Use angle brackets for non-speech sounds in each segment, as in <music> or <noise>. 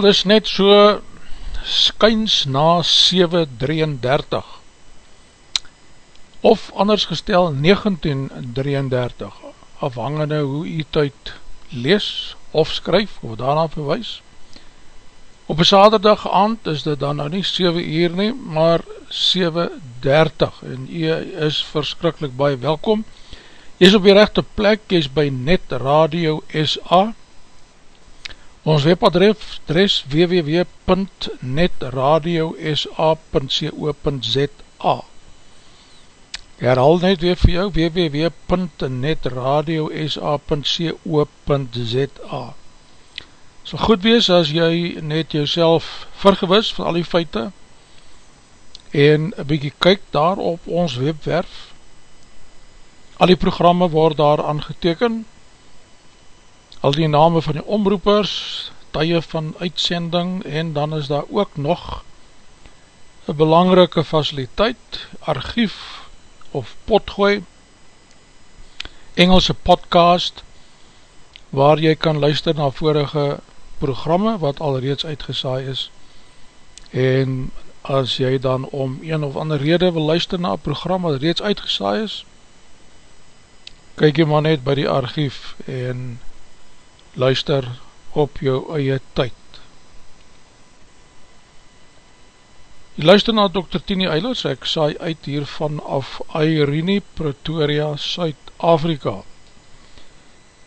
Wel, dis net so skyns na 7.33 of anders gestel 19.33 afhangende hoe u tyd lees of skryf of daarna verwijs. Op een saterdag aand is dit dan nou nie 7 uur nie, maar 7.30 en u is verskrikkelijk baie welkom. Jy is op die rechte plek, jy is by Net Radio SA. Ons webadres www.netradiosa.co.za Herhaal net weer vir jou www.netradiosa.co.za Sal goed wees as jy net jouself vergewis van al die feite en een bykie kyk daar op ons webwerf. Al die programme word daar aangeteken al die name van die omroepers, tye van uitsending en dan is daar ook nog een belangrike faciliteit, archief of potgooi, Engelse podcast, waar jy kan luister na vorige programme wat al reeds uitgesaai is. En as jy dan om een of ander rede wil luister na een program wat reeds uitgesaai is, kyk jy maar net by die archief en luister op jou eie tyd. Jy luister na Dr. Tini Eilers, ek saai uit hier vanaf Airene, Pretoria, Suid-Afrika.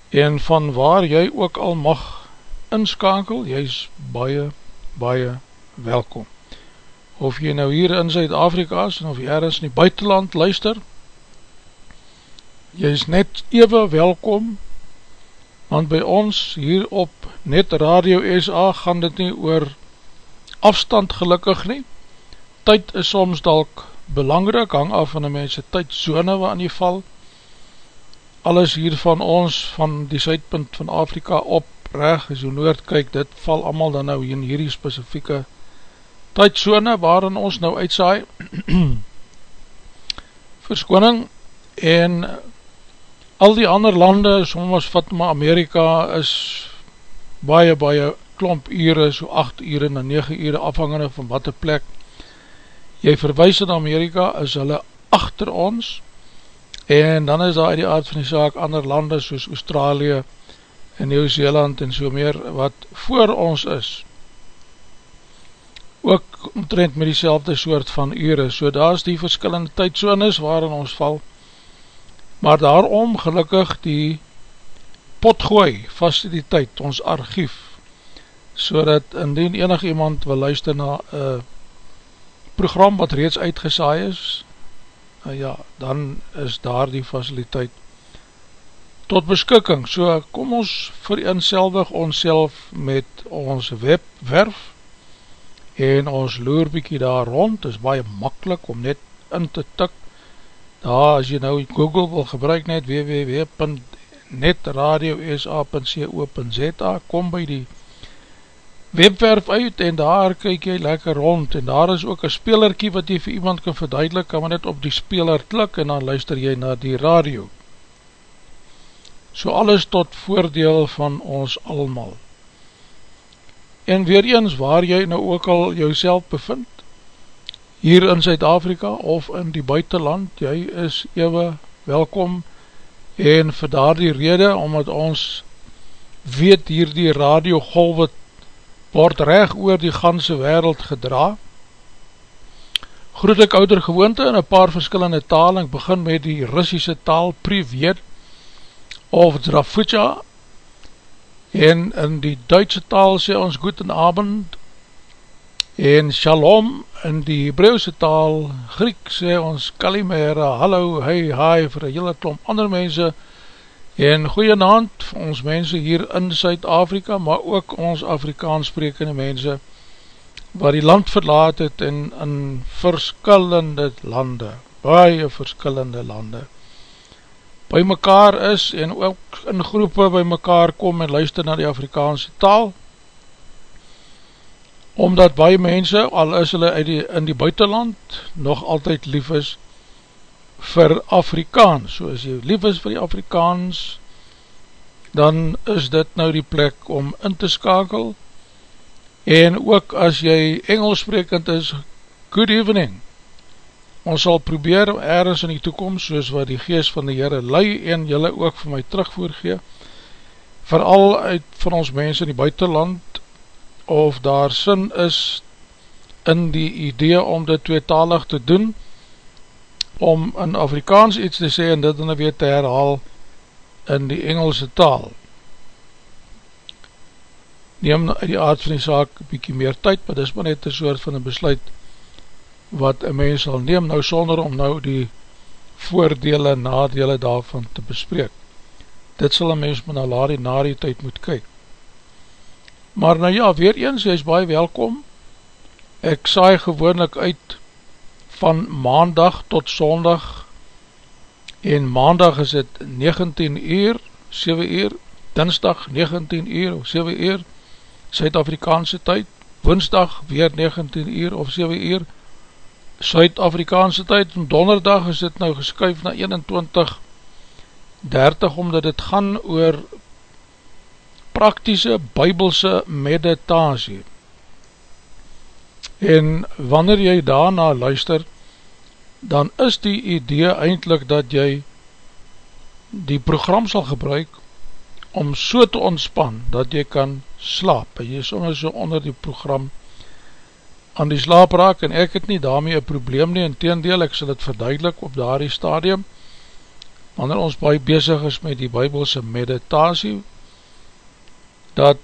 En van waar jy ook al mag inskakel, jy is baie, baie welkom. Of jy nou hier in Zuid-Afrika is, en of jy ergens in die buitenland luister, jy is net ewe welkom, want by ons hier op Net Radio SA gaan dit nie oor afstand gelukkig nie. Tyd is soms dalk belangrik, hang af van die mense tydzone waar in die val. Alles hier van ons, van die suidpunt van Afrika op, reg, as jy noord kyk, dit val allemaal dan nou in hierdie specifieke tydzone waarin ons nou uitsaai. <clears throat> Verskoning en al die ander lande, soms vat maar Amerika, is baie, baie klomp ure, so 8 ure na 9 ure, afhangende van wat die plek. Jy verwijs in Amerika, is hulle achter ons, en dan is daar die aard van die saak ander lande, soos Australië, en Nieuw-Zeeland, en so meer, wat voor ons is, ook omtrent met die soort van ure, so daar is die verskillende tydsones waarin ons val, maar daarom gelukkig die potgooi faciliteit, ons archief, so dat indien enig iemand wil luister na een program wat reeds uitgesaai is, uh, ja, dan is daar die faciliteit tot beskikking. So kom ons vereenselwig ons met ons webwerf en ons loer bykie daar rond, is baie makkelijk om net in te tik daar as jy nou Google wil gebruik net www.netradiosa.co.za kom by die webwerf uit en daar kyk jy lekker rond. En daar is ook een spelerkie wat jy vir iemand kan verduidelik. Kan maar net op die speler klik en dan luister jy na die radio. So alles tot voordeel van ons allemaal. En weer eens waar jy nou ook al jouself bevind hier in Zuid-Afrika of in die buitenland, jy is ewe welkom. En vir daar die rede, omdat ons weet hier die radiogolwe word reg oor die ganse wereld gedra, groet ek ouder gewoonte in een paar verskillende taal, ek begin met die Russische taal Privet of Drafutja en in die Duitse taal sê ons goed en abend en shalom in die Hebrauwse taal Griek sê ons kalimera, hallo, hey, hi vir een hele klomp ander mense. En goeie naand vir ons mense hier in Suid-Afrika maar ook ons Afrikaans sprekende mense waar die land verlaat het en in verskillende lande baie verskillende lande by mekaar is en ook in groepe by mekaar kom en luister na die Afrikaanse taal omdat baie mense, al is hulle die, in die buitenland, nog altyd lief is vir Afrikaans. So as jy lief is vir die Afrikaans, dan is dit nou die plek om in te skakel. En ook as jy Engels sprekend is, good evening. Ons sal probeer ergens in die toekomst, soos wat die geest van die Heere lei en jylle ook vir my terugvoer gee, vooral uit van ons mense in die buitenland, of daar sin is in die idee om dit tweetalig te doen, om in Afrikaans iets te sê en dit dan weer te herhaal in die Engelse taal. Neem uit die aard van die saak bykie meer tyd, maar dit is maar net een soort van een besluit wat een mens sal neem, nou sonder om nou die voordele en nadele daarvan te bespreek. Dit sal een mens maar na die na die tyd moet kyk. Maar nou ja, weer eens, jy is baie welkom. Ek saai gewoonlik uit van maandag tot sondag. En maandag is het 19 uur, 7 uur, dinsdag 19 uur of 7 uur, Suid-Afrikaanse tyd, woensdag weer 19 uur of 7 uur, Suid-Afrikaanse tyd, en donderdag is dit nou geskuif na 21, 30, omdat het gaan oor praktische bybelse meditasie. En wanneer jy daarna luister, dan is die idee eindelijk dat jy die program sal gebruik om so te ontspan, dat jy kan slaap. Jy is onder so onder die program aan die slaap raak, en ek het nie daarmee een probleem nie, in teendeel, ek sal het verduidelik op daardie stadium, wanneer ons baie bezig is met die bybelse meditasie, dat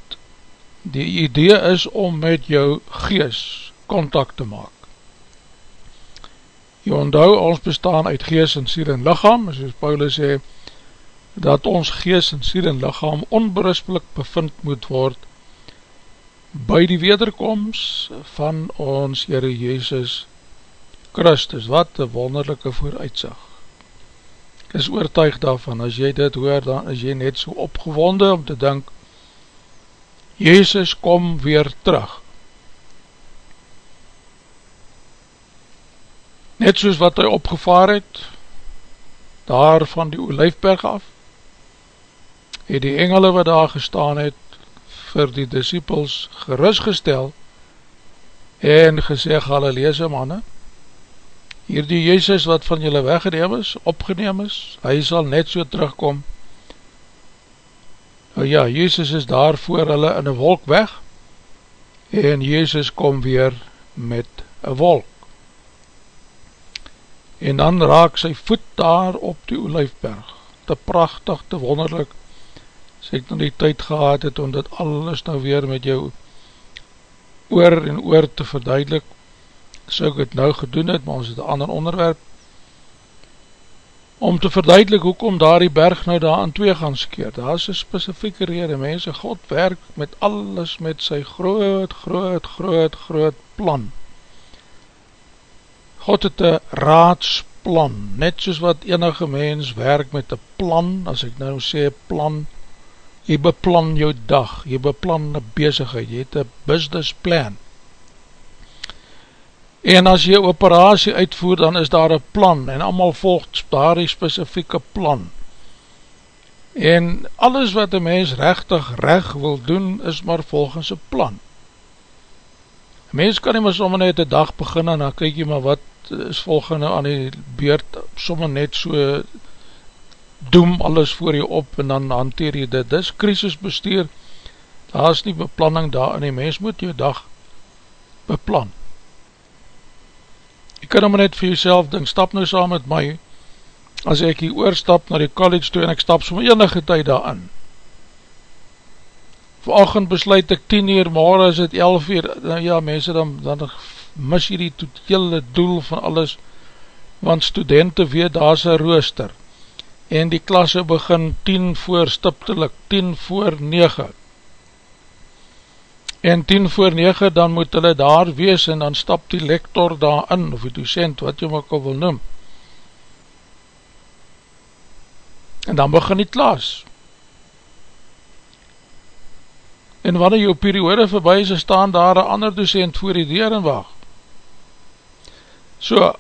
die idee is om met jou gees contact te maak. Jy onthou, ons bestaan uit gees en sier en lichaam, soos Paulus sê, dat ons gees en sier en lichaam onberispelik bevind moet word by die wederkomst van ons Heere Jezus Christus. Wat een wonderlijke vooruitzag. Ek is oortuig daarvan, as jy dit hoor, dan is jy net so opgewonde om te denk, Jezus kom weer terug. Net soos wat hy opgevaar het, daar van die Olijfberg af, het die engele wat daar gestaan het, vir die disciples gerustgestel en gesê, Galileese manne, hier die Jezus wat van julle weggeneem is, opgeneem is, hy sal net so terugkom. Nou ja, Jezus is daar voor hulle in een wolk weg en Jezus kom weer met een wolk. En dan raak sy voet daar op die Olijfberg, te prachtig, te wonderlik, as ek nou die tyd gehad het om dit alles nou weer met jou oor en oor te verduidelik, so ek het nou gedoen het, maar ons het een ander onderwerp, om te verduidelik hoekom daar die berg nou daar aan twee gaan skeer. Daar is een specifieke rede, mense, God werk met alles met sy groot, groot, groot, groot plan. God het een raadsplan, net soos wat enige mens werk met een plan, as ek nou sê plan, jy beplan jou dag, jy beplan een bezigheid, jy het een business plan. En as jy operatie uitvoer, dan is daar een plan, en allemaal volgt daar die specifieke plan. En alles wat een mens rechtig recht wil doen, is maar volgens een plan. Een mens kan nie maar sommer net een dag begin, en dan kyk jy maar wat is volgende aan die beurt, sommer net so doem alles voor jy op en dan hanteer jy dit. Dis krisisbestuur, daar is nie beplanning daar in die mens, moet jy dag beplan. Jy kan maar net vir jyself ding, stap nou saam met my, as ek hier oorstap na die college toe en ek stap som enige tyd daar in. Vanochtend besluit ek 10 uur, morgen is het 11 uur, nou ja mense, dan, dan mis jy die totale doel van alles, want studenten weet, daar is een rooster, en die klasse begin 10 voor stiptelik, 10 voor 9. En 10 voor 9 dan moet hulle daar wees en dan stap die lektor daar in, of die docent, wat jy ook al wil noem. En dan begin die klas. En wanneer jou periode voorbij is, staan daar een ander docent voor die deur en wacht. So,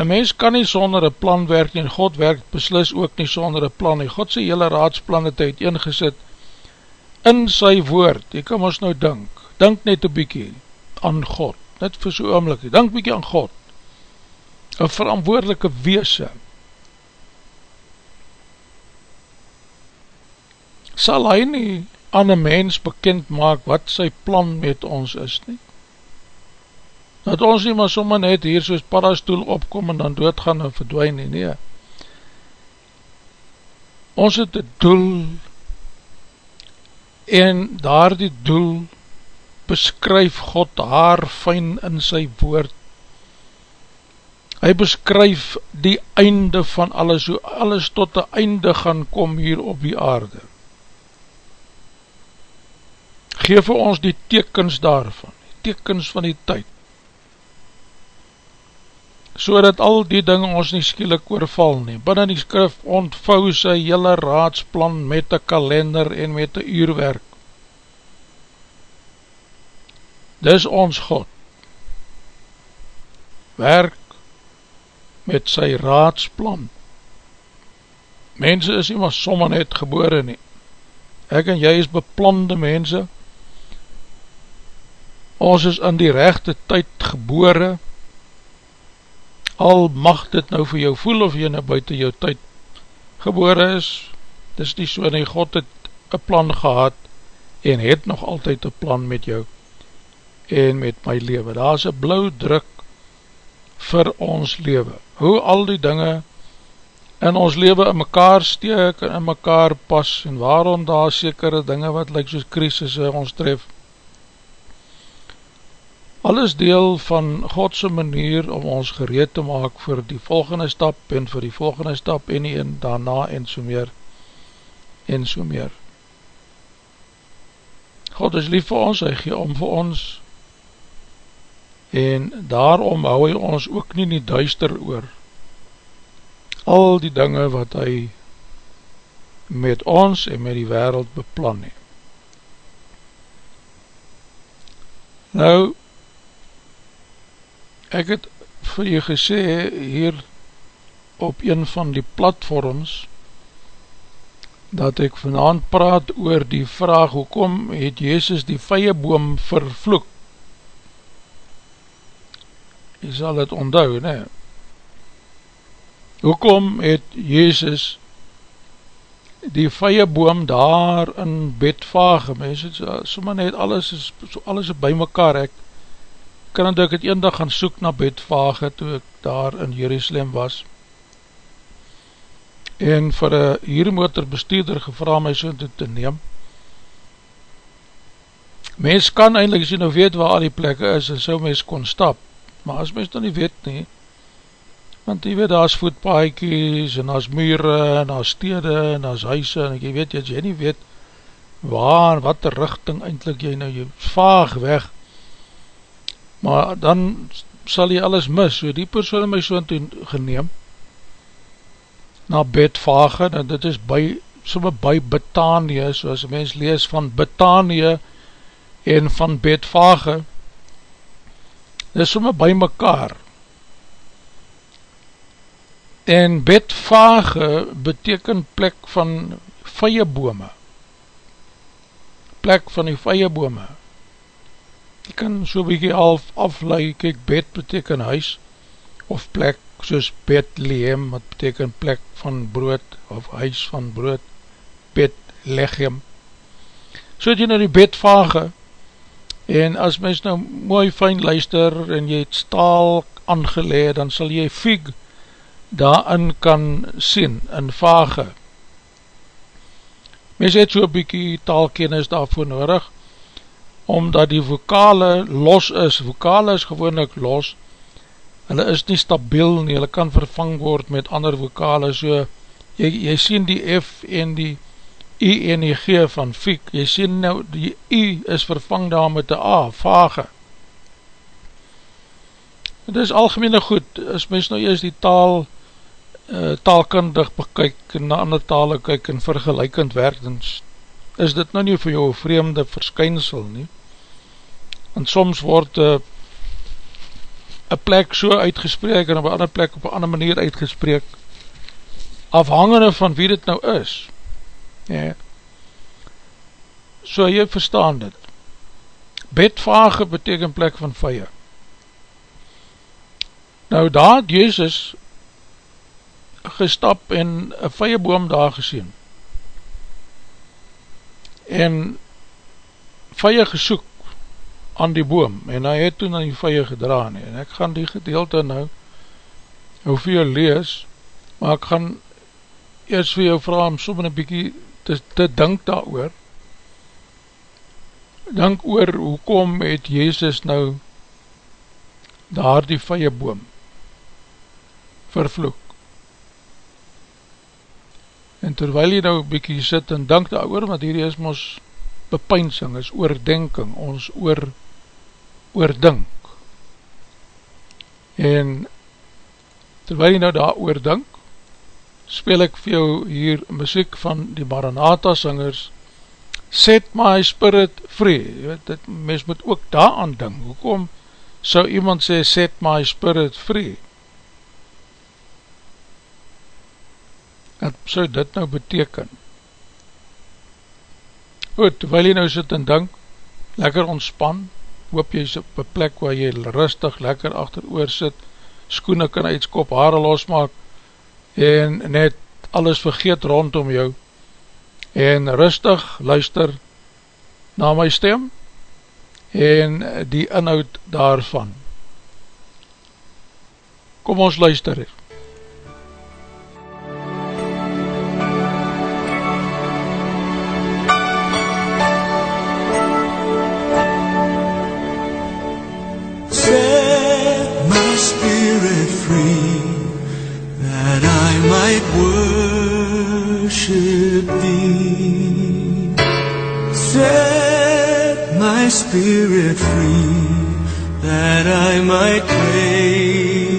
Een mens kan nie sonder een plan werk en God werkt beslis ook nie sonder een plan nie. God sy hele raadsplan het uit ingesit in sy woord. Jy kan ons nou dink, dink net een bykie aan God, net vir so oomlik, dink bykie aan God, een verantwoordelike weese. Sal hy nie aan een mens bekend maak wat sy plan met ons is nie? dat ons nie maar sommer net hier soos parastoel opkom en dan doodgaan en verdwijn nie, nee. Ons het die doel en daar die doel beskryf God haar fijn in sy woord. Hy beskryf die einde van alles, hoe alles tot die einde gaan kom hier op die aarde. Geef vir ons die tekens daarvan, die tekens van die tyd so dat al die ding ons nie skielik oorval nie. Binnen die skrif ontvou sy hele raadsplan met die kalender en met die uurwerk. Dis ons God. Werk met sy raadsplan. Mense is nie maar sommer net gebore nie. Ek en jy is beplande mense. Ons is in die rechte tyd gebore, al mag dit nou vir jou voel of jy nou buiten jou tyd gebore is, dis nie so nie, God het een plan gehad en het nog altyd een plan met jou en met my leven. Daar is een blauw druk vir ons leven. Hoe al die dinge in ons leven in mekaar steek en in mekaar pas en waarom daar sekere dinge wat lyk soos krisis ons tref Alles deel van Godse manier om ons gereed te maak vir die volgende stap en vir die volgende stap en die en daarna en so meer en so meer. God is lief vir ons, hy gee om vir ons en daarom hou hy ons ook nie nie duister oor al die dinge wat hy met ons en met die wereld beplan het. Nou, ek het vir jy gesê hier op een van die platforms dat ek vanavond praat oor die vraag hoekom het Jezus die vijenboom vervloek jy sal het onthou ne hoekom het Jezus die vijenboom daar in bedvage mens het soma net alles is, alles is by mekaar ek kan het ek het een dag gaan soek na bedvage toe ek daar in Jerusalem was. En vir een hiermotorbestuurder gevra my so toe te neem. Mens kan eindelijk, jy nou weet waar al die plekke is, en so mens kon stap, maar as mens dan nie weet nie, want jy weet, daar is voetpaaikies, en daar is mure, en daar is stede, en daar is huise, en jy weet, as jy nie weet, waar, wat die richting eindelijk jy nou, jy vaag weg, maar dan sal jy alles mis, so die persoon my so toe geneem, na Betvage, en dit is by, somme by Betanië, soos mens lees van Betanië en van Betvage, dit is somme by mekaar. En Betvage beteken plek van vijebome, plek van die vijebome. Jy kan so bykie af, aflui, kyk, bed beteken huis, of plek soos Bethlehem, wat beteken plek van brood, of huis van brood, Bethlehem. So het jy nou die bedvage, en as mens nou mooi fijn luister, en jy het staal aangeleid, dan sal jy fig daarin kan sien, in vage. Mens het so'n bykie taalkennis daarvoor nodig, omdat die vokale los is, vokale is gewoonlik los, hulle is nie stabiel nie, hulle kan vervang word met ander vokale, so, jy, jy sien die F en die I en die G van Fiek, jy sien nou, die I is vervang daar met die A, vage. Het is algemene goed, as mens nou eers die taal, uh, taalkundig bekyk, en na ander tale kyk en vergelijkend werk, dan is dit nou nie vir jou vreemde verskynsel nie, en soms word uh, een plek so uitgespreek en op een ander plek op een ander manier uitgespreek afhangende van wie dit nou is ja. so jy verstaan dit. Bedvage beteken plek van vye. Nou daar het Jezus gestap en een vyeboom daar gesien. En vye gesoek aan die boom. En hy het toen aan die vye gedraan en ek gaan die gedeelte nou hoeveel lees maar ek gaan eers vir jou vraag om som een bykie te, te dink daar oor dink oor hoekom het Jezus nou daar die vye boom vervloek en terwyl jy nou bykie sit en dink daar oor want hier is ons bepeinsing, is oordenking, ons oor oordink. En terwijl jy nou daar oordink, speel ek vir jou hier muziek van die Maranatha singers, Set my spirit free, jy weet, dit, mens moet ook daar aan ding, hoekom sou iemand sê, set my spirit free? Wat sou dit nou beteken? Goed, terwijl jy nou sit en dink, lekker ontspan, hoop jy is op een plek waar jy rustig lekker achter oor sit, skoene kan uitskop, haare losmaak, en net alles vergeet rondom jou, en rustig luister na my stem, en die inhoud daarvan. Kom ons luister hier. might thee. Set my spirit free that I might praise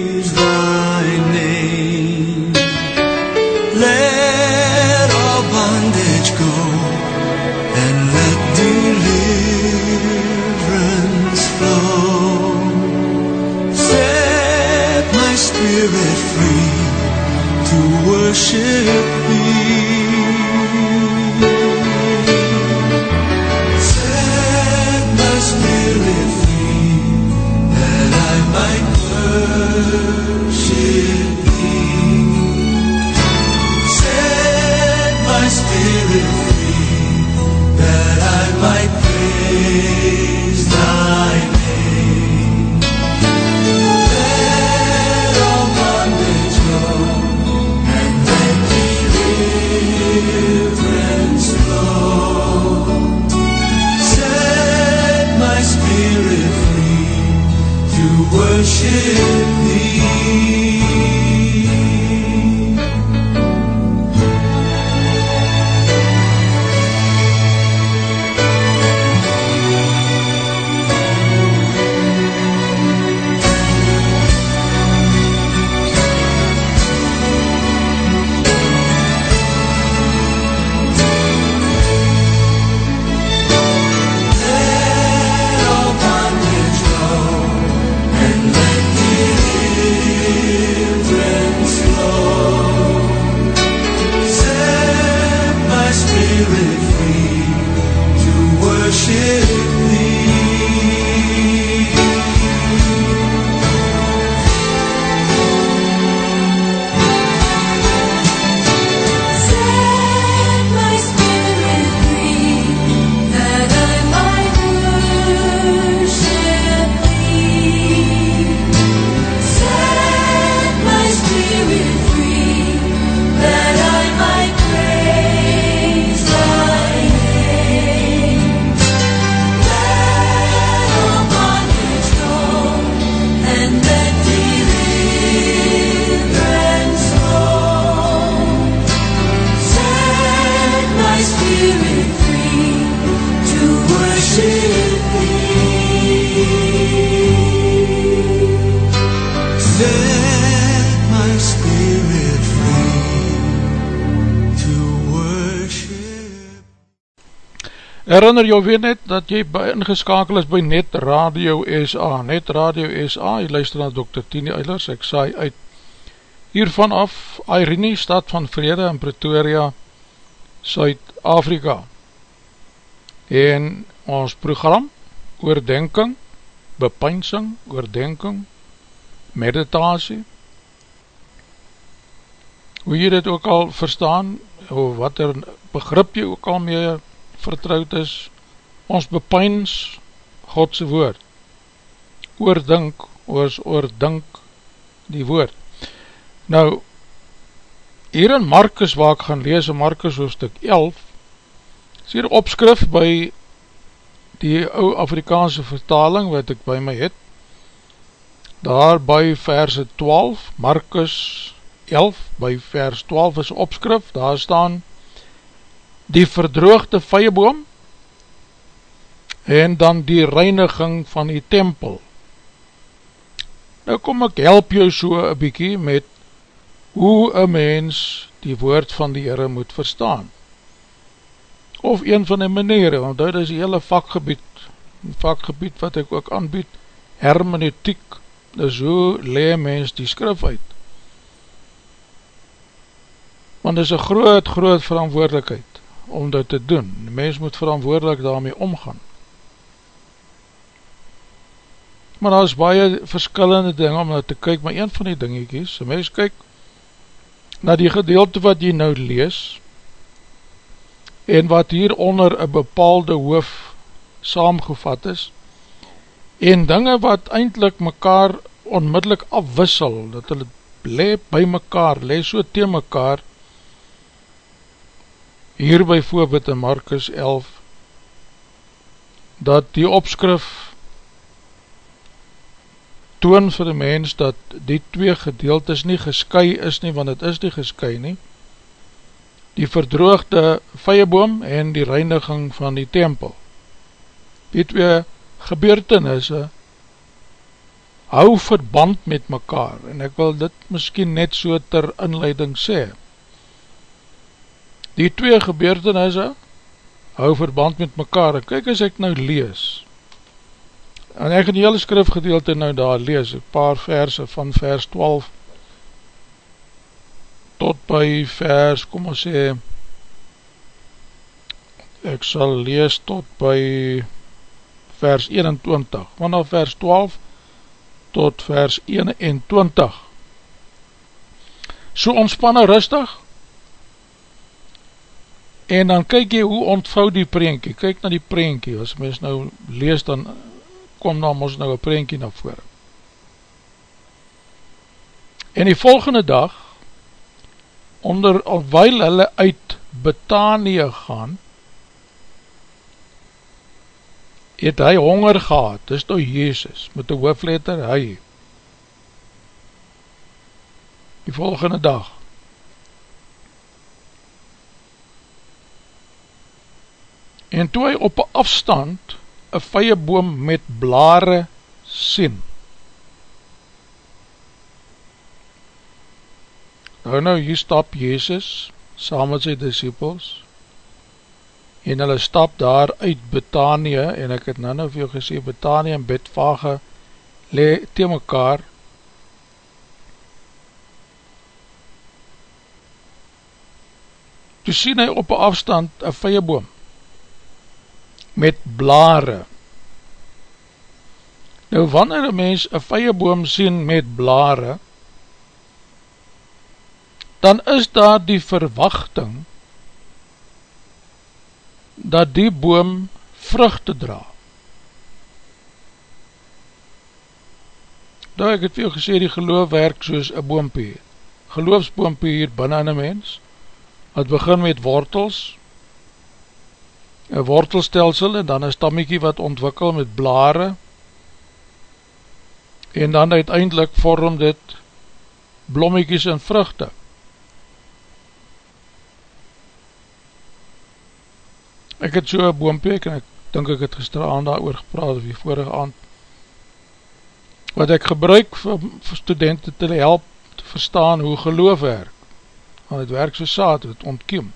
Herinner jou weer net dat jy by ingeskakel is by Net Radio SA. Net Radio SA, jy luister na Dr. Tini Eilers, ek saai uit hiervan af, Irene, stad van Vrede in Pretoria, Suid-Afrika. En ons program, oordenking, bepeinsing, oordenking, meditasie, hoe jy dit ook al verstaan, of wat er begrip jy ook al mee vertrouwd is, ons bepeins Godse woord, oordink, oors oordink die woord. Nou, hier in Markus waar ek gaan lees, in Markus hoofdstuk 11, is hier opskrif by die ou Afrikaanse vertaling wat ek by my het, daar by verse 12, Markus 11, by vers 12 is opskrif, daar staan die verdroogde vieboom en dan die reiniging van die tempel. Nou kom ek help jou so een bykie met hoe een mens die woord van die Heere moet verstaan. Of een van die maniere, want dit is die hele vakgebied, die vakgebied wat ek ook aanbied, hermeneutiek, dus hoe lee mens die skrif uit. Want dit is een groot, groot verantwoordelikheid om dit te doen. Die mens moet verantwoordelik daarmee omgaan. Maar daar is baie verskillende dinge om na te kyk, maar een van die dingetjies, die mens kyk na die gedeelte wat jy nou lees, en wat hier onder een bepaalde hoof saamgevat is, en dinge wat eindelijk mekaar onmiddellik afwissel, dat hulle le by mekaar, le so teen mekaar, hier by voorbeeld in Markus 11, dat die opskrif toon vir die mens dat die twee gedeeltes nie gesky is nie, want het is nie gesky nie. Die verdroogde vieboom en die reiniging van die tempel. Die twee gebeurtenisse hou verband met mekaar en ek wil dit miskien net so ter inleiding sê. Die twee gebeurtenisse hou verband met mekaar. En kyk as ek nou lees. En ek gaan die hele skrifgedeelte nou daar lees, een paar verse van vers 12 tot by vers, kom ons sê ek sal lees tot by vers 21, vanaf vers 12 tot vers 21 so ontspanne rustig en dan kyk jy hoe ontvou die prentjie, kyk na die prentjie as mens nou lees dan kom dan ons nou een prentjie na vore. En die volgende dag, onder alweil hulle uit Betanië gaan, het hy honger gehad, dis nou Jezus, met die hoofletter hy. Die volgende dag. En toe hy op afstand, een vieboom met blare sien. Nou nou, hier stap Jezus saam met sy disciples en hulle stap daar uit Betanië en ek het nou nou vir jou gesê, Betanië en Betvage le te mekaar toe sien hy op een afstand een vieboom met blare. Nou wanneer een mens een vieboom sien met blare, dan is daar die verwachting dat die boom vruchte dra. Nou ek het veel gesê, die geloof werk soos een boompie. Geloofsboompie hier binnen een mens, het begin met wortels, een wortelstelsel en dan een stammiekie wat ontwikkel met blare. En dan uiteindelik vorm dit blommiekies en vruchte. Ek het so een boompeek en ek dink ek het gister aan daar oor gepraat of die vorige aand wat ek gebruik vir, vir studenten te help te verstaan hoe geloof werk. Want het werk so saad, het ontkiem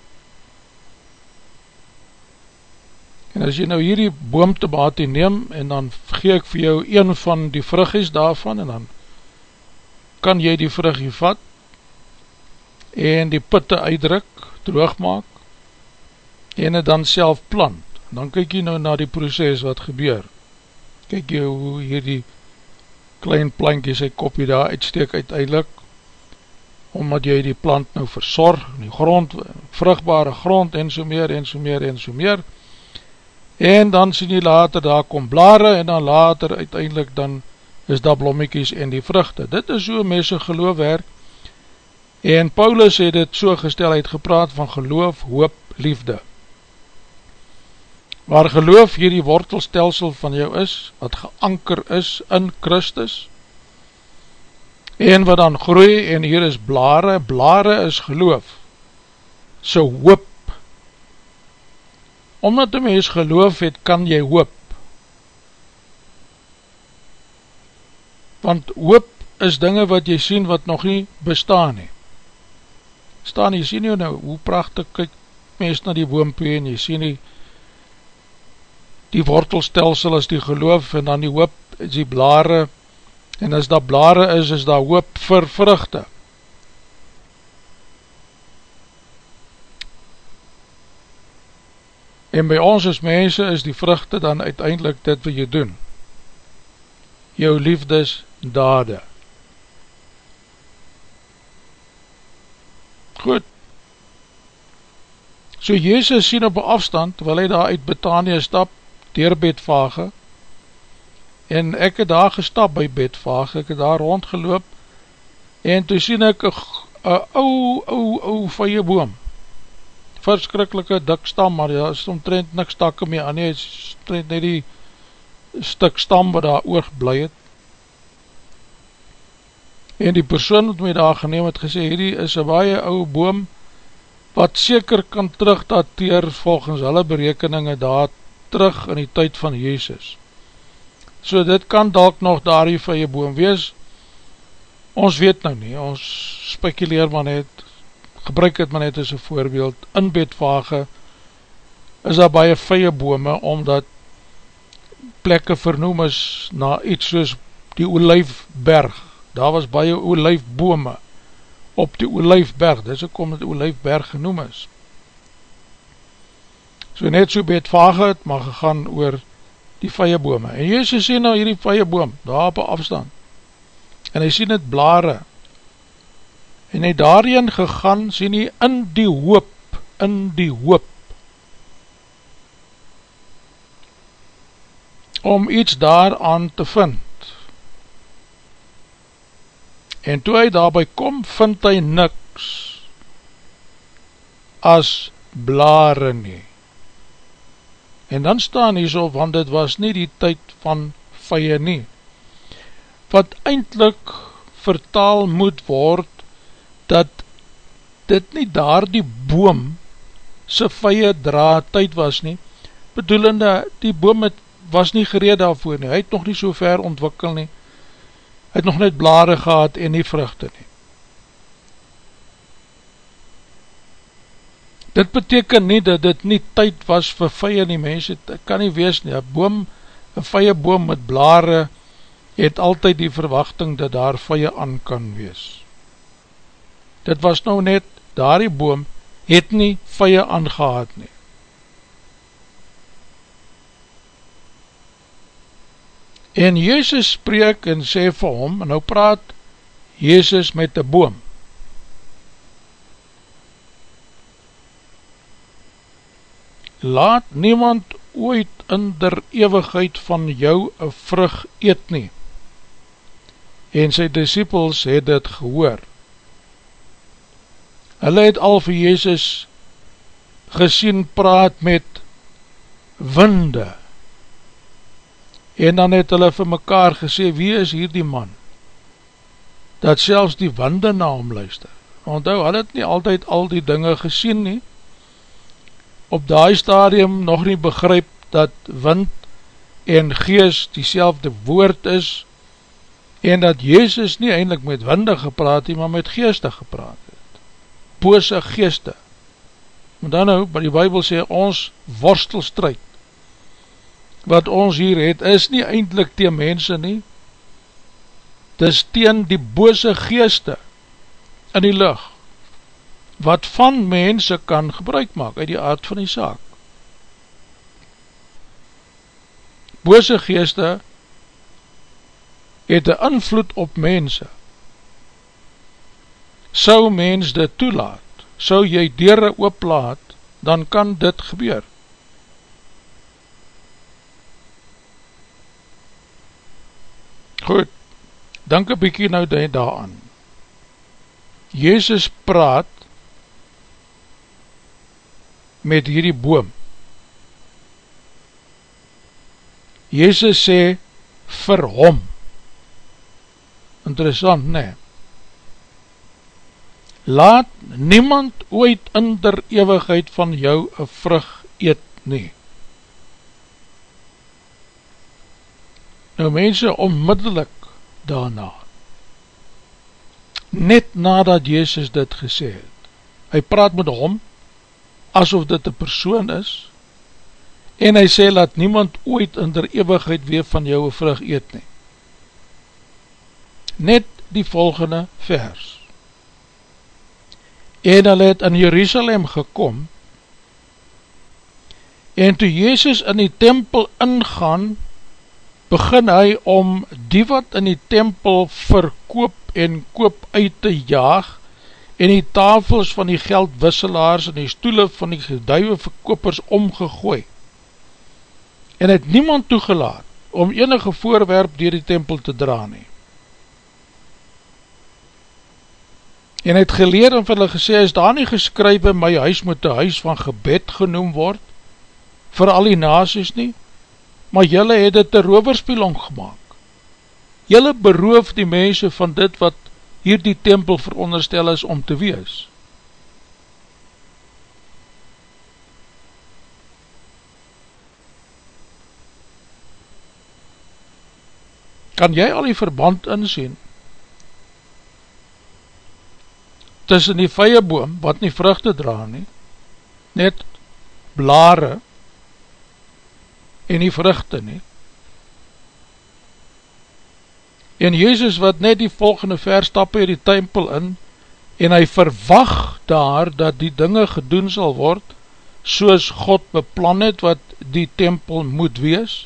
En as jy nou hierdie boomtebate neem en dan gee ek vir jou een van die vruggies daarvan en dan kan jy die vruggie vat en die putte uitdruk, droog maak en het dan self plant. Dan kyk jy nou na die proces wat gebeur. Kyk jy hoe hierdie klein plantje sy kopje daar uitsteek uiteindelik omdat jy die plant nou verzorg, die grond, vrugbare grond en so meer en so meer en so meer en dan sien jy later daar kom blare en dan later uiteindelik dan is daar blommiekies en die vruchte. Dit is so mense geloof werk en Paulus het dit so gestel, het gepraat van geloof, hoop, liefde. Waar geloof hier die wortelstelsel van jou is, wat geanker is in Christus, en wat dan groei, en hier is blare, blare is geloof, so hoop, Omdat die mens geloof het, kan jy hoop. Want hoop is dinge wat jy sien wat nog nie bestaan nie. Staan, jy sien jy nou, hoe prachtig kyk mens na die boompie en jy sien die, die wortelstelsel is die geloof en dan die hoop is die blare en as daar blare is, is daar hoop vir vruchte. En by ons as mense is die vruchte dan uiteindelik dit wat jy doen. Jou liefdes dade. Goed. So Jezus sien op afstand, terwyl hy daar uit Betanië stap, dier Betvage, en ek het daar gestap by Betvage, ek het daar rondgeloop, en toe sien ek een ou, ou, ou vye boom, verskrikkelike dik stam, maar daar is omtrent niks takke mee aan nie, het is omtrent net die stuk stam wat daar oorgeblij het. en die persoon wat my daar geneem het gesê, hierdie is een baie ouwe boom, wat seker kan terugdateer volgens hulle berekeninge daar terug in die tyd van Jezus. So dit kan dalk nog daar die vye boom wees, ons weet nou nie, ons spekuleer maar net, gebruik het maar net as een voorbeeld, in bedvage is daar baie vye bome, omdat plekke vernoem is na iets soos die Olijfberg, daar was baie olijfbome op die olijfberg, dis ook om het olijfberg genoem is. So net so beet vage het, maar gegaan oor die vijebome. En Jezus sê nou hierdie vijeboom, daar op afstand, en hy sien het blare, en hy daarin gegaan, sien hy in die hoop, in die hoop, om iets daaraan te vind, en toe hy daarby kom, vind hy niks as blare nie. En dan staan hy so, want dit was nie die tyd van vye nie. Wat eindelijk vertaal moet word, dat dit nie daar die boom sy vye dra tyd was nie, bedoelende die boom het, was nie gereed daarvoor nie, hy het nog nie so ver ontwikkel nie, het nog net blare gehad en nie vruchte nie. Dit beteken nie dat dit nie tyd was vir vye nie mens, het kan nie wees nie, een boom, een vye boom met blare, het altyd die verwachting dat daar vye aan kan wees. Dit was nou net, daar die boom, het nie vye aangehad nie. En Jezus spreek en sê vir hom, en nou praat Jezus met die boom. Laat niemand ooit in der eeuwigheid van jou een vrug eet nie. En sy disciples het dit gehoor. Hulle het al vir Jezus gesien praat met winde, en dan het hulle vir mekaar gesê, wie is hier die man? Dat selfs die winde na hom luister. Want hy het nie altyd al die dinge gesien nie, op die stadium nog nie begryp dat wind en gees die woord is, en dat Jezus nie eindelijk met winde gepraat het, maar met geeste gepraat. Bose geeste. Maar dan nou, by die Bijbel sê, ons worstelstrijd wat ons hier het, is nie eindelijk teen mense nie, dis teen die bose geeste in die lucht, wat van mense kan gebruik maak uit die aard van die saak. Bose geeste het een invloed op mense. Sou mens dit toelaat, sou jy dere ooplaat, dan kan dit gebeur. Goed, dank een bykie nou daaraan. Jezus praat met hierdie boom. Jezus sê vir hom. Interessant, nee. Laat niemand ooit in der eeuwigheid van jou een vrug eet nie. Nou mense onmiddellik daarna, net nadat Jezus dit gesê het, hy praat met hom, asof dit een persoon is, en hy sê, laat niemand ooit in der eeuwigheid weer van jou vrug eet nie. Net die volgende vers. En hy het in Jerusalem gekom, en toe Jezus in die tempel ingaan, begin hy om die wat in die tempel verkoop en koop uit te jaag en die tafels van die geldwisselaars en die stoele van die geduive verkopers omgegooi en het niemand toegelaat om enige voorwerp dier die tempel te dra nie. En het geleer en vir hulle gesê, is daar nie geskryf in my huis moet die huis van gebed genoem word, vir al die nasies nie, maar jylle het dit een roverspieling gemaakt. Jylle beroof die mense van dit wat hier die tempel veronderstel is om te wees. Kan jy al die verband insien tussen die vijenboom, wat nie vruchte dra nie, net blare en die vruchte nie, en Jezus wat net die volgende vers stap hier die tempel in, en hy verwag daar dat die dinge gedoen sal word, soos God beplan het wat die tempel moet wees,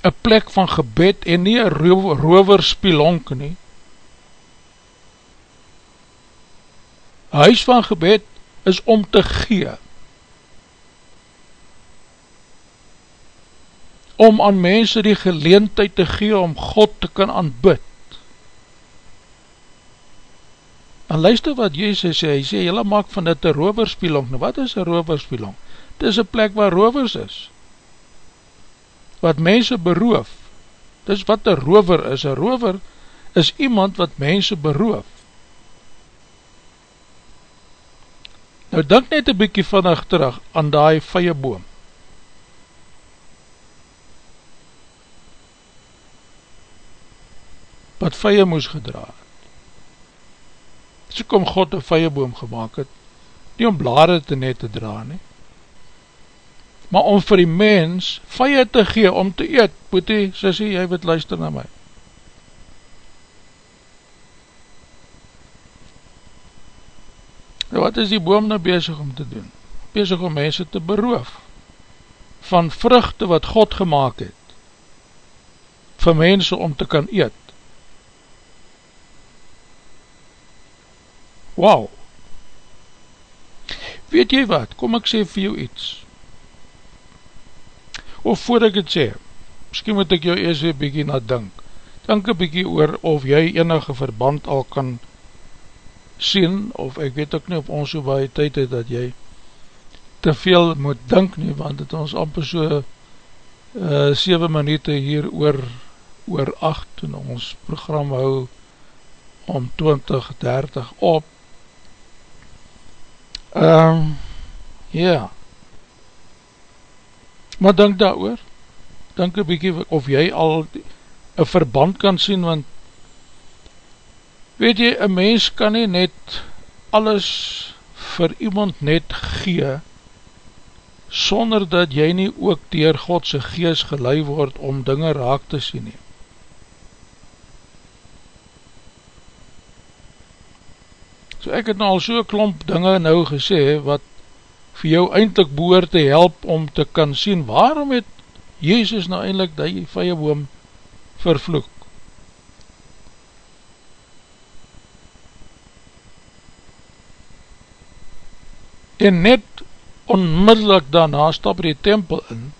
een plek van gebed en nie een roverspilonk nie, huis van gebed is om te gee, om aan mense die geleentheid te gee om God te kan aanbid. En luister wat Jezus sê, hy sê, jylle maak van dit een roverspielong. Nou wat is een roverspielong? Dit is een plek waar rovers is. Wat mense beroof. Dit is wat een rover is. Een rover is iemand wat mense beroof. Nou denk net een bykie vannig terug aan die vijenboom. wat vye moes gedra het. So kom God een vyeboom gemaakt het, nie om blare te net te dra nie, maar om vir die mens vye te gee om te eet, boetie, sissie, jy weet luister na my. Nou wat is die boom nou bezig om te doen? Bezig om mense te beroof van vruchte wat God gemaakt het vir mense om te kan eet. Wow! Weet jy wat, kom ek sê vir jou iets. Of voor ek het sê, miskien moet ek jou eers weer bykie na dink. Dink een bykie oor of jy enige verband al kan sien, of ek weet ook nie op ons so baie tyd het, dat jy te veel moet dink nie, want het ons amper so uh, eh, 7 minuut hier oor, oor 8, toen ons program hou om 20, 30 op, Um, ja. Maar denk daar oor. Denk een bykie of jy al een verband kan sien, want weet jy, een mens kan nie net alles vir iemand net gee, sonder dat jy nie ook dier Godse gees gelei word om dinge raak te sien neem. So ek het nou al so klomp dinge nou gesê, wat vir jou eindelijk boor te help om te kan sien, waarom het Jezus nou eindelijk die vijeboom vervloek? En net onmiddellik daarna stap die tempel in,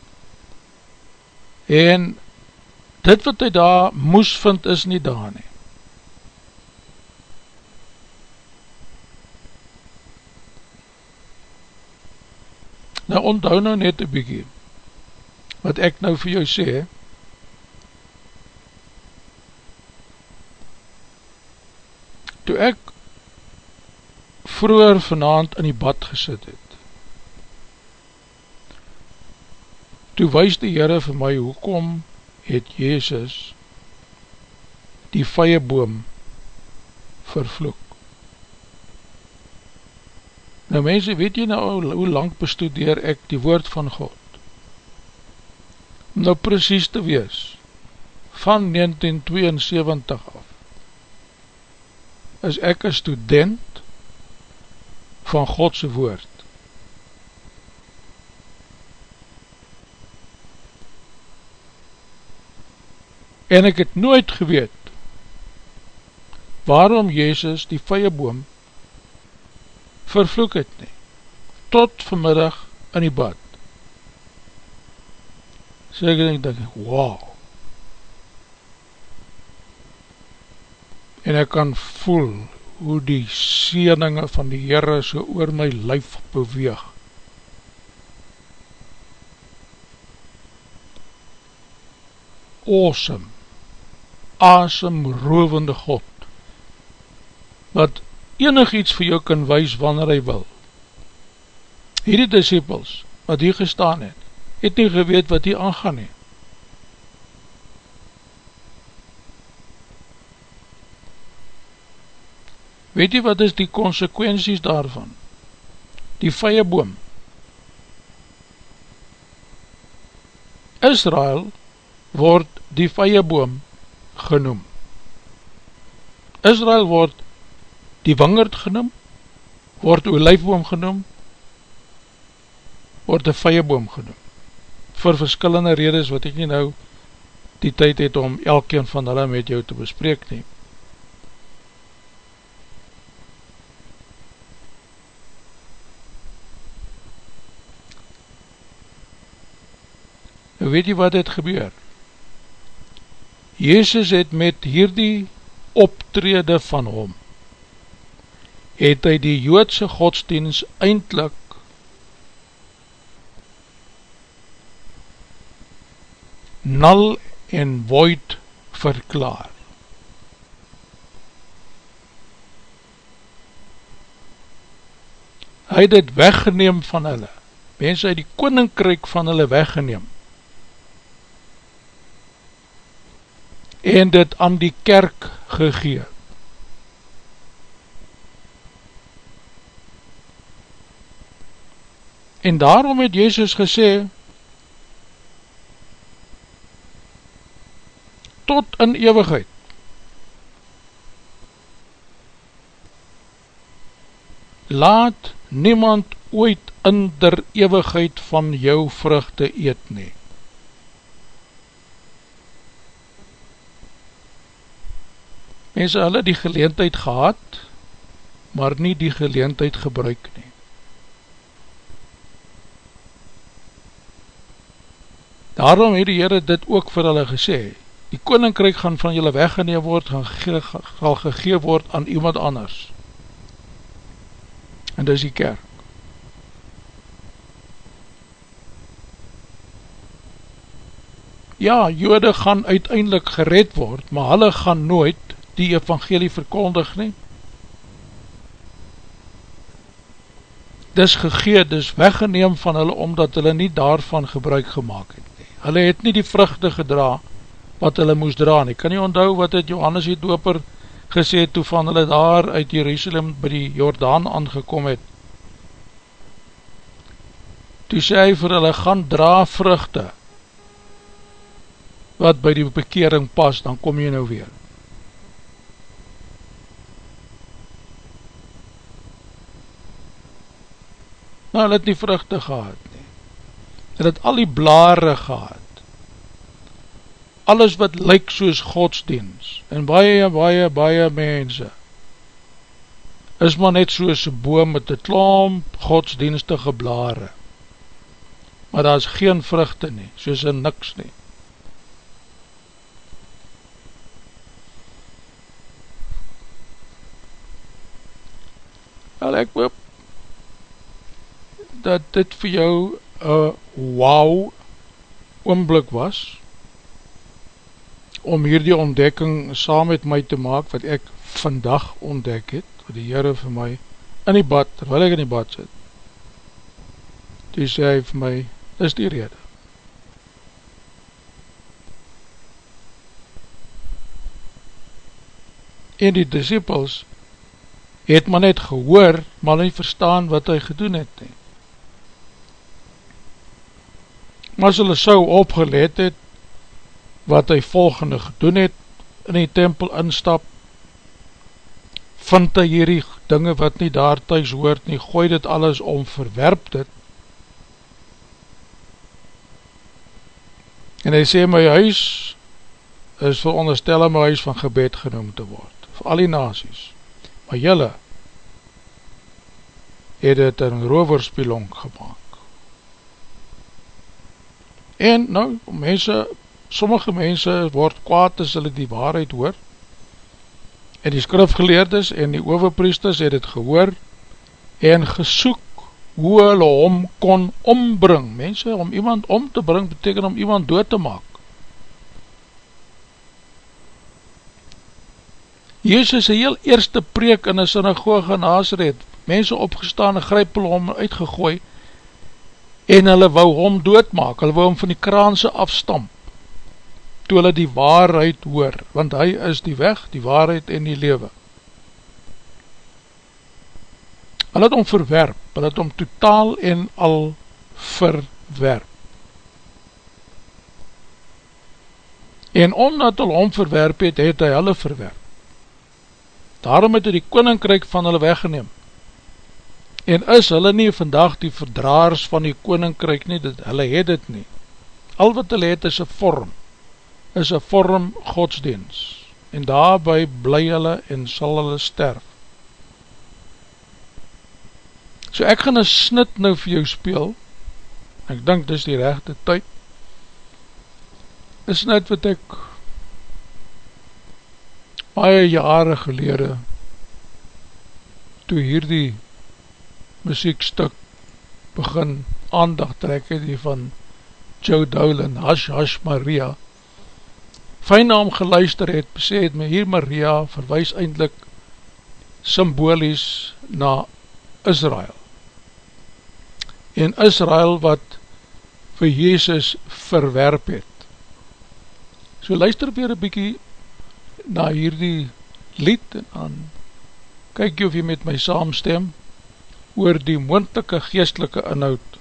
en dit wat hy daar moes vind is nie daar nie. Nou onthou nou net een bykie, wat ek nou vir jou sê, toe ek vroeger vanavond in die bad gesit het, toe wees die Heere vir my, hoekom het Jezus die vijenboom vervloek? Nou mense, weet jy nou hoe lang bestudeer ek die woord van God? Om nou precies te wees, van 1972 af, is ek een student van Godse woord. En ek het nooit geweet waarom Jezus die vijenboom vervloek het nie, tot vanmiddag in die bad. So ek denk, denk wow, en ek kan voel hoe die sieninge van die Heere so oor my lyf beweeg. Awesome. asemrovende God, wat enig iets vir jou kan wees wanneer hy wil. Hierdie disciples, wat hier gestaan het, het nie geweet wat hier aangaan het. Weet jy wat is die consequenties daarvan? Die vye boom. Israel word die vye boom genoem. Israel word die wingerd genoem, word olijfboom genoem, word die vye boom genoem. Voor verskillende redes wat ek nie nou die tyd het om elkeen van hulle met jou te bespreek neem. Nou weet jy wat het gebeur? Jezus het met hierdie optrede van hom, het hy die Joodse godsdienst eindelijk nul en void verklaar. Hy het het weggeneem van hulle, mense het die koninkryk van hulle weggeneem, en dit aan die kerk gegee. En daarom het Jezus gesê, tot in eeuwigheid, laat niemand ooit in der eeuwigheid van jou vruchte eet nie. Mense hulle die geleentheid gehad, maar nie die geleentheid gebruik nie. Daarom het die Heere dit ook vir hulle gesê, die koninkryk gaan van julle weggeneem word, gaan ge ge gegee word aan iemand anders. En dis die kerk. Ja, jode gaan uiteindelik gered word, maar hulle gaan nooit die evangelie verkondig nie. Dis gegee, dis weggeneem van hulle, omdat hulle nie daarvan gebruik gemaakt het nie. Hulle het nie die vruchte gedra, wat hulle moes dra nie. Kan nie onthou wat het Johannes die doper gesê, toe van hulle daar uit Jerusalem by die Jordaan aangekom het. Toe sê hy vir hulle, gaan dra vruchte, wat by die bekering pas, dan kom jy nou weer. Nou, hulle het nie vruchte gehad nie. Hulle het al die blare gehad. Alles wat lyk soos godsdienst. En baie, baie, baie mense is maar net soos een boom met een klomp godsdienstige blare. Maar daar is geen vruchte nie, soos een niks nie. Wel, ek hoop dat dit vir jou een wauw oomblik was om hierdie ontdekking saam met my te maak wat ek vandag ontdek het, wat die Heere vir my in die bad, terwijl ek in die bad sit, die sê hy vir my, is die rede. En die disciples het maar net gehoor, maar nie verstaan wat hy gedoen het nie. Maar as hulle so opgelet het, wat hy volgende gedoen het, in die tempel instap, vind hy hierdie dinge wat nie daar thuis hoort nie, gooi dit alles om, verwerp dit, en hy sê, my huis is veronderstel my huis van gebed genoemd te word, vir al die nazies, maar jylle het het een roverspielong gemaakt, En nou, mense, sommige mense word kwaad as hulle die waarheid hoor. En die skrifgeleerdes en die overpriesters het het gehoor en gesoek hoe hulle hom kon ombring. Mense, om iemand om te bring, beteken om iemand dood te maak. Jezus sy heel eerste preek in een synagoge in Nazareth, mense opgestaan en gryp hulle om uitgegooi en hulle wou hom doodmaak, hulle wou hom van die kraanse afstamp toe hulle die waarheid hoor, want hy is die weg, die waarheid en die lewe. Hulle het hom verwerp, hulle het hom totaal en al verwerp. En omdat hulle hom verwerp het, het hy hulle verwerp. Daarom het hy die koninkryk van hulle weggeneem. En is hulle nie vandag die verdraars van die koninkryk nie, dit, hulle het dit nie. Al wat hulle het is een vorm, is een vorm godsdienst. En daarby bly hulle en sal hulle sterf. So ek gaan een snit nou vir jou speel, ek dink dis die rechte tyd, een snit wat ek baie jare gelede, toe hier die muziekstuk begin aandag trek het, die van Joe Dowland, Hush Hush Maria, fijn naam geluister het, sê het my hier Maria verwijs eindelijk symbolies na Israel en Israel wat vir Jezus verwerp het. So luister weer een bykie na hierdie lied en aan kyk jy of jy met my saamstem oor die moontelike geestelike inhoud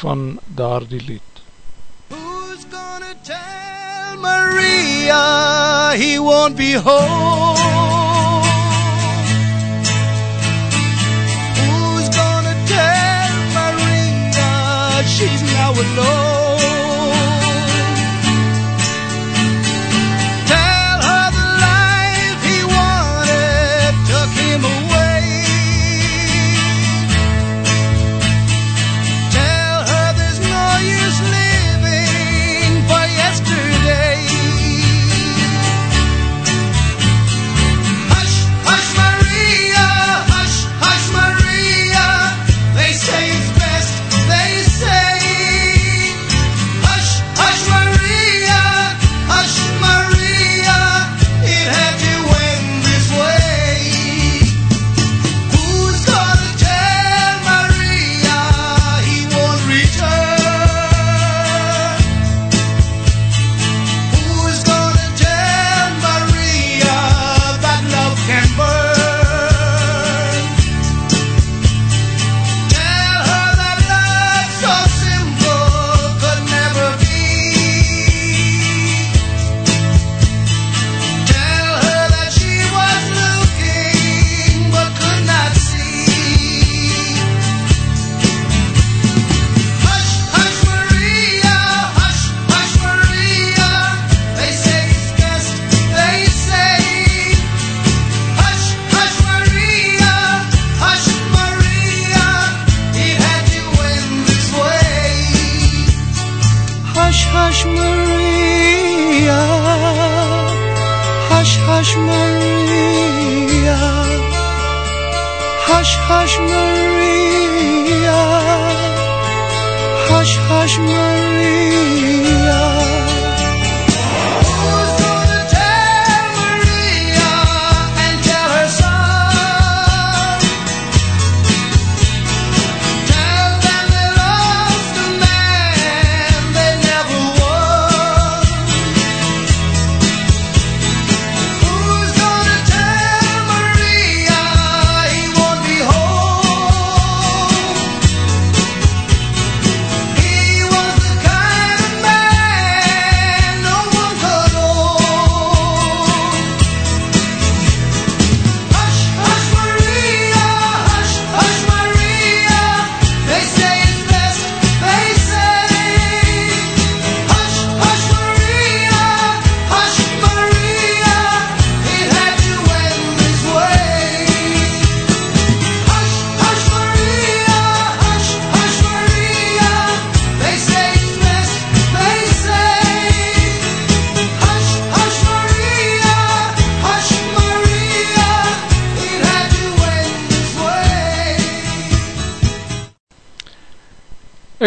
van daar die lied. Who's gonna tell Maria he won't be home? she's now alone. hush, hush, Maria. Hush, hush, Maria.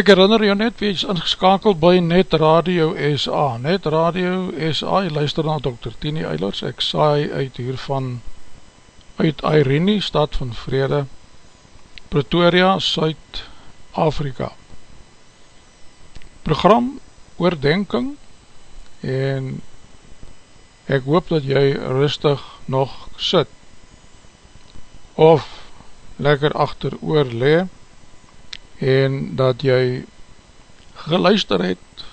Herinner jou net, wees ingeskakeld by Net Radio SA. Net Radio SA, jy luister na Dr. Tini Eilers, ek saai uit hiervan, uit Irene, stad van Vrede, Pretoria, Suid-Afrika. Program oordenking en ek hoop dat jy rustig nog sit of lekker achter oor lee en dat jy geluister het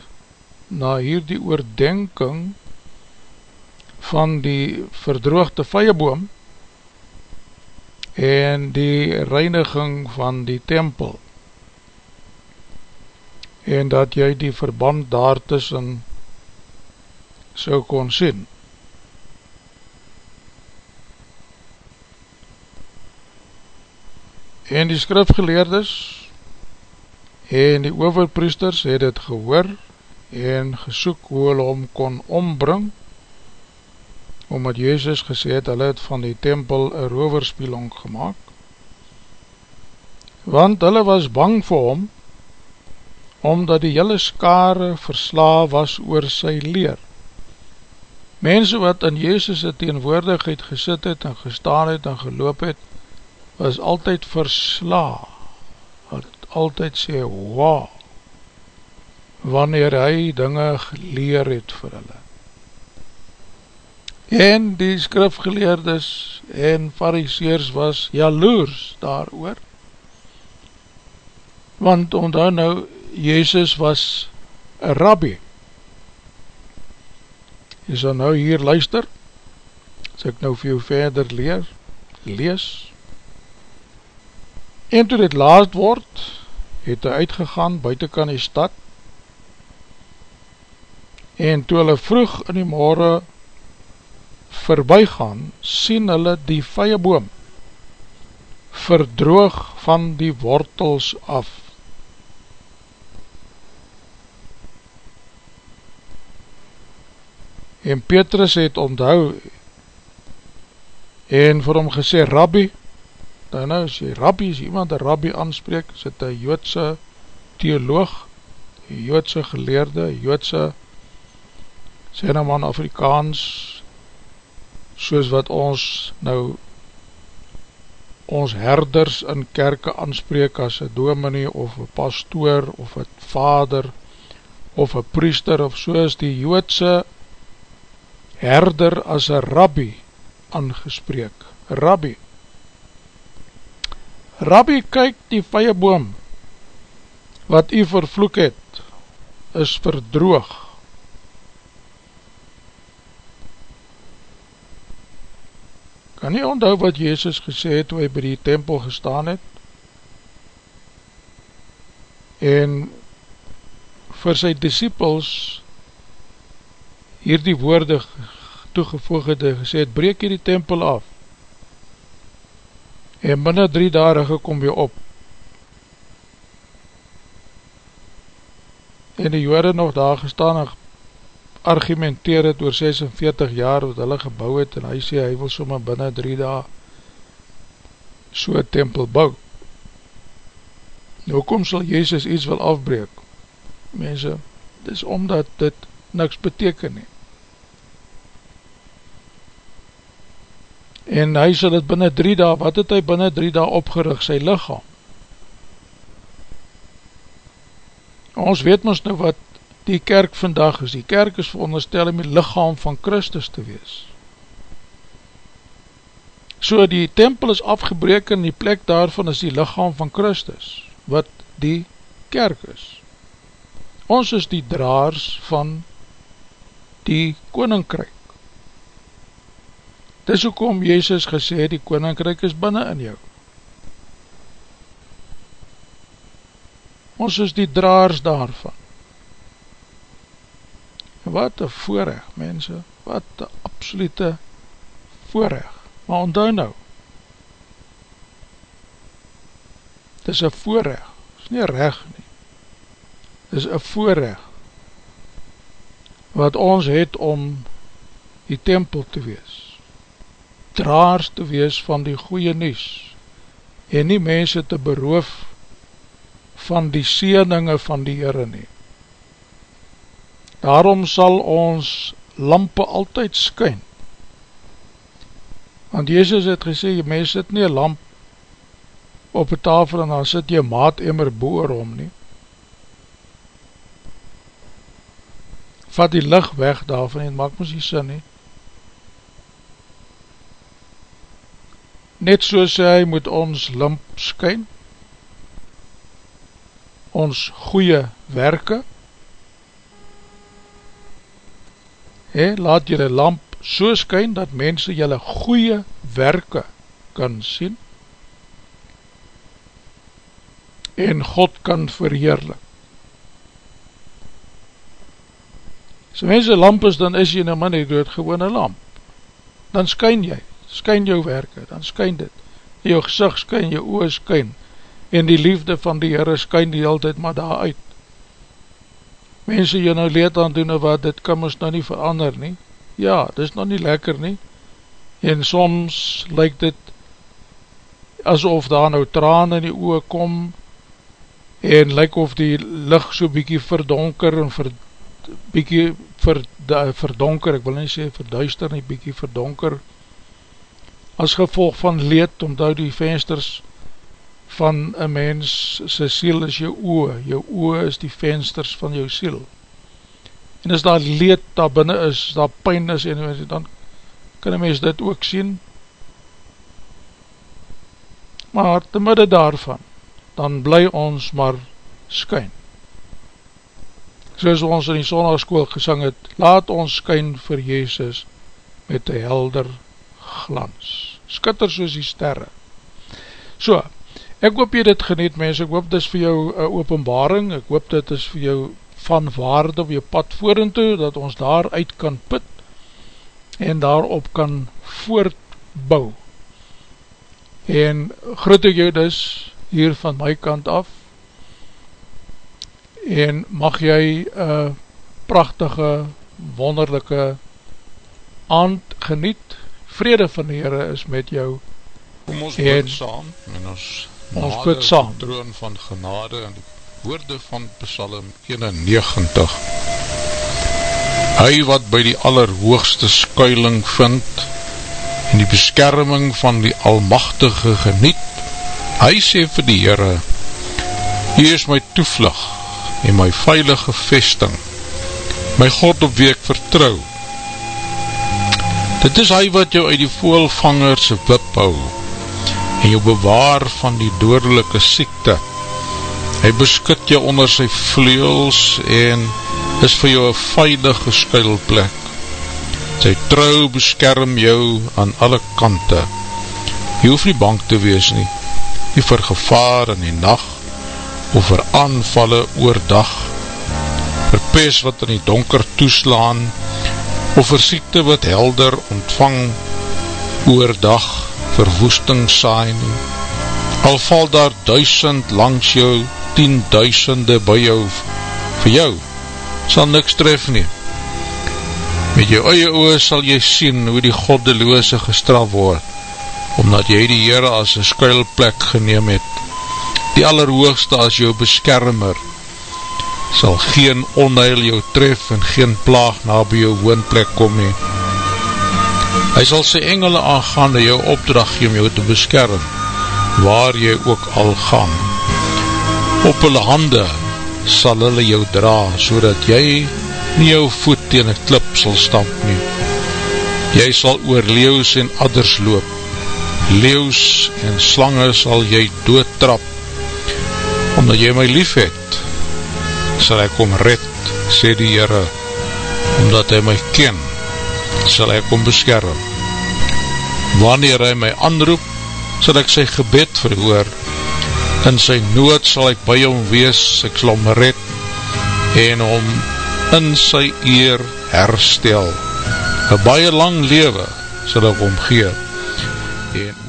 na hierdie oordenking van die verdroogde vijenboom en die reiniging van die tempel en dat jy die verband daartussen so kon sien. En die skrifgeleerdes en die overpriesters het het gehoor en gesoek hoe hulle hom kon ombring omdat Jezus gesê het hulle het van die tempel een roverspielong gemaakt. Want hulle was bang vir hom omdat die hele skare versla was oor sy leer. Mense wat in Jezus' teenwoordigheid gesit het en gestaan het en geloop het was altyd versla altyd sê, wow, wanneer hy dinge geleer het vir hulle. En die skrifgeleerdes en fariseers was jaloers daar oor, want onthou nou, Jezus was een rabbi. Jy sal nou hier luister, as ek nou vir jou verder leer, lees, en toe dit laat word, het hy uitgegaan buiten kan die stad en toe hulle vroeg in die morgen voorbij gaan, sien hulle die vijenboom verdroog van die wortels af. En Petrus het onthou en vir hom gesê, Rabbi, Nou nou, jy rabbi, as iemand een rabbi aanspreek, is het een joodse theoloog, een joodse geleerde, een joodse, sê nou man Afrikaans, soos wat ons nou, ons herders in kerke aanspreek as een dominee, of een pastoor, of een vader, of een priester, of soos die joodse herder as een rabbi aangespreek, rabbi, Rabbi, kyk die vijenboom wat u vervloek het, is verdroog. Kan nie onthou wat Jezus gesê het toe hy by die tempel gestaan het? En vir sy disciples hier die woorde toegevoeg het gesê het, breek hier die tempel af en binnen drie dagen kom weer op. En die jode nog daar gestaan en argumenteer het oor 46 jaar wat hulle gebouw het en hy sê hy wil soma binnen drie dagen so'n tempel bouw. Nou kom sal Jezus iets wil afbreek. Mense, dit is omdat dit niks beteken nie. En hy sal het binnen drie dae, wat het hy binnen drie dae opgerig, sy lichaam? Ons weet ons nou wat die kerk vandag is, die kerk is veronderstel om die lichaam van Christus te wees. So die tempel is afgebreek en die plek daarvan is die lichaam van Christus, wat die kerk is. Ons is die draars van die koninkryk. Dis hoekom Jezus gesê die koninkryk is binnen in jou. Ons is die draars daarvan. Wat een voorrecht, mense, wat een absolute voorrecht. Maar onthou nou, het is een voorrecht, het is nie recht nie, het is een voorrecht, wat ons het om die tempel te wees draars te wees van die goeie nies en nie mense te beroof van die sieninge van die Heere nie. Daarom sal ons lampe altyd skyn. Want Jezus het gesê, jy mens sit nie een lamp op een tafel en dan sit jy maat emmer boor om nie. Vat die licht weg daarvan en maak ons die sin nie. Net so sê hy moet ons lamp skyn, ons goeie werke, he, laat jylle lamp so skyn, dat mense jylle goeie werke kan sien, en God kan verheerlik. So mense lamp is, dan is jy nou maar nie dood gewone lamp. Dan skyn jy, skyn jou werke, dan skyn dit. Jou gezicht skyn, jou oor skyn, en die liefde van die Heere skyn die hele tijd maar daar uit. Mense jy nou leed aan doen, wat dit kan ons nou nie verander nie. Ja, dit is nou nie lekker nie. En soms lyk dit asof daar nou traan in die oor kom, en lyk of die licht so bykie verdonker en ver, bykie ver, verdonker, ek wil nie sê verduister nie, bykie verdonker, as gevolg van leed, omdat die vensters van een mens, sy siel is jou oe, jou oe is die vensters van jou siel, en as daar leed daar binnen is, daar pijn is, en dan kan een mens dit ook sien, maar te midde daarvan, dan bly ons maar skyn. Soos ons in die sondagskool gesang het, laat ons skyn vir Jezus met die helder glans. Skitter soos die sterre. So, ek hoop jy dit geniet mens, ek hoop dit is vir jou uh, openbaring, ek hoop dit is vir jou van waarde op jou pad voorend toe, dat ons daaruit kan put en daarop kan voortbouw. En groet ek jou dus hier van my kant af en mag jy een prachtige, wonderlijke aand geniet vrede van die Heere is met jou. Kom ons bid saam. En ons, ons bid saam. troon van genade en die woorde van Psalm 91 hy wat by die allerhoogste skuiling vind en die beskerming van die almachtige geniet Hy sê vir die Heere, Hy is my toevlug en my veilige vesting, my God op wie ek vertrouw. Dit is hy wat jou uit die voelvangerse wip hou en jou bewaar van die doordelike siekte. Hy beskut jou onder sy vleels en is vir jou een veilige skuilplek. Sy trouw beskerm jou aan alle kante. Jy hoef nie bang te wees nie nie vir gevaar in die nacht of vir aanvalle oordag, vir pes wat in die donker toeslaan of vir siekte wat helder ontvang oordag, vir woesting saai nie. Al val daar duisend langs jou, tienduisende by jou, vir jou, sal niks tref nie. Met jou eie oor sal jy sien hoe die goddeloose gestraf word, omdat jy die Heere as een skuilplek geneem het, die allerhoogste as jou beskermer, sal geen onheil jou tref en geen plaag na by jou woonplek kom nie. Hy sal sy engele aangaan en jou opdracht om jou te beskerm, waar jy ook al gaan. Op hulle hande sal hulle jou dra, so dat jy nie jou voet tegen een klip sal stamp nie. Jy sal oor leeuws en adders loop, leeuws en slange sal jy doodtrap, omdat jy my lief het, sal ek om red, sê die Heere, omdat hy my ken, sal ek om beskerm. Wanneer hy my anroep, sal ek sy gebed verhoor, in sy nood sal ek by hom wees, ek sal om red, en om in sy eer herstel. Een baie lang lewe sal ek omgeer, en